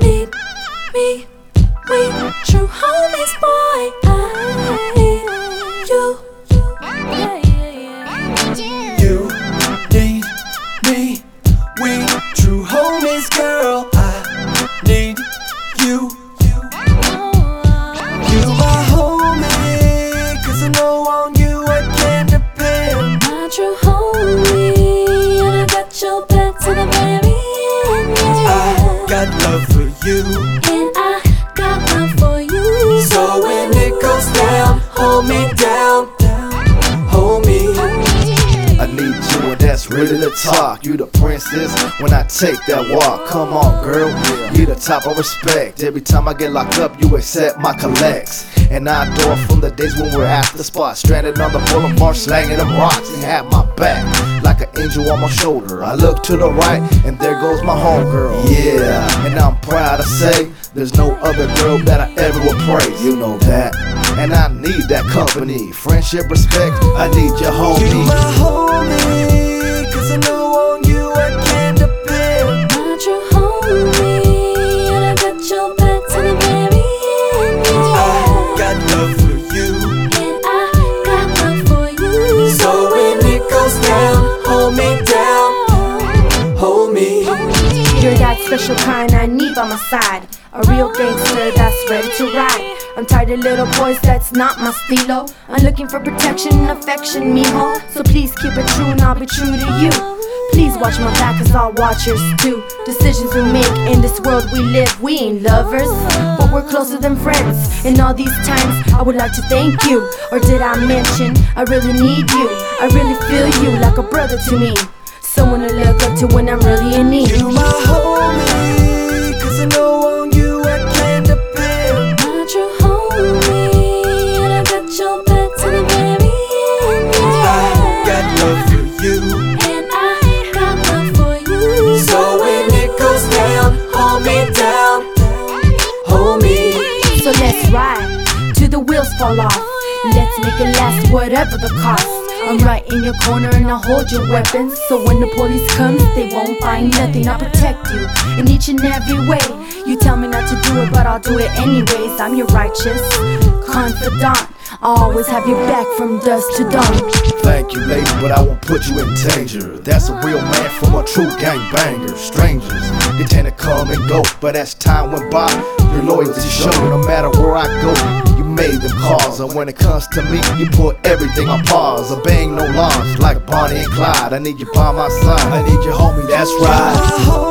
need me, to the very end. I got love for you. And I got love for you. So when it goes down, hold me down, hold me. I need you, and that's really the talk. You the princess when I take that walk. Come on, girl, you the top of respect. Every time I get locked up, you accept my collects. And I adore from the days when we're at the spot, stranded on the boulevard, slanging them rocks. You had my back like an angel on my shoulder. I look to the right, and there goes my homegirl. Yeah, and I'm proud to say there's no other girl that I ever will praise. You know that. And I need that company, friendship, respect. I need your homie. You my homie, cause I know side. A real gangster that's ready to ride. I'm tired of little boys, that's not my stilo. I'm looking for protection and affection, mijo. So please keep it true and I'll be true to you. Please watch my back, cause I'll watch yours too. Decisions we make in this world we live, we ain't lovers, but we're closer than friends. In all these times, I would like to thank you. Or did I mention I really need you? I really feel you like a brother to me. Someone to look up to when I'm really in need. You my homie, let's ride till the wheels fall off. Oh, let's make it last, whatever the cost. I'm right in your corner and I'll hold your weapons. So when the police comes, they won't find nothing. I'll protect you in each and every way. You tell me not to do it, but I'll do it anyways. I'm your righteous confidant. I'll always have your back from dusk to dawn. Thank you, lady, but I won't put you in danger. That's a real man from a true gangbanger. Strangers, they tend to come and go, but as time went by, your loyalty showed. No matter where I go, made them calls. And when it comes to me, you put everything on pause. I bang no laws, like Bonnie and Clyde. I need you by my side. I need your homie, that's right.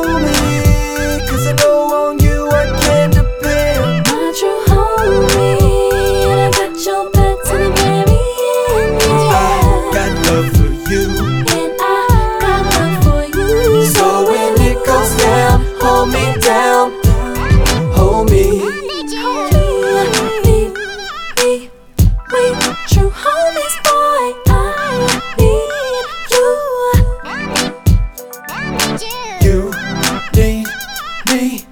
hold this boy. I. I need you. You need me.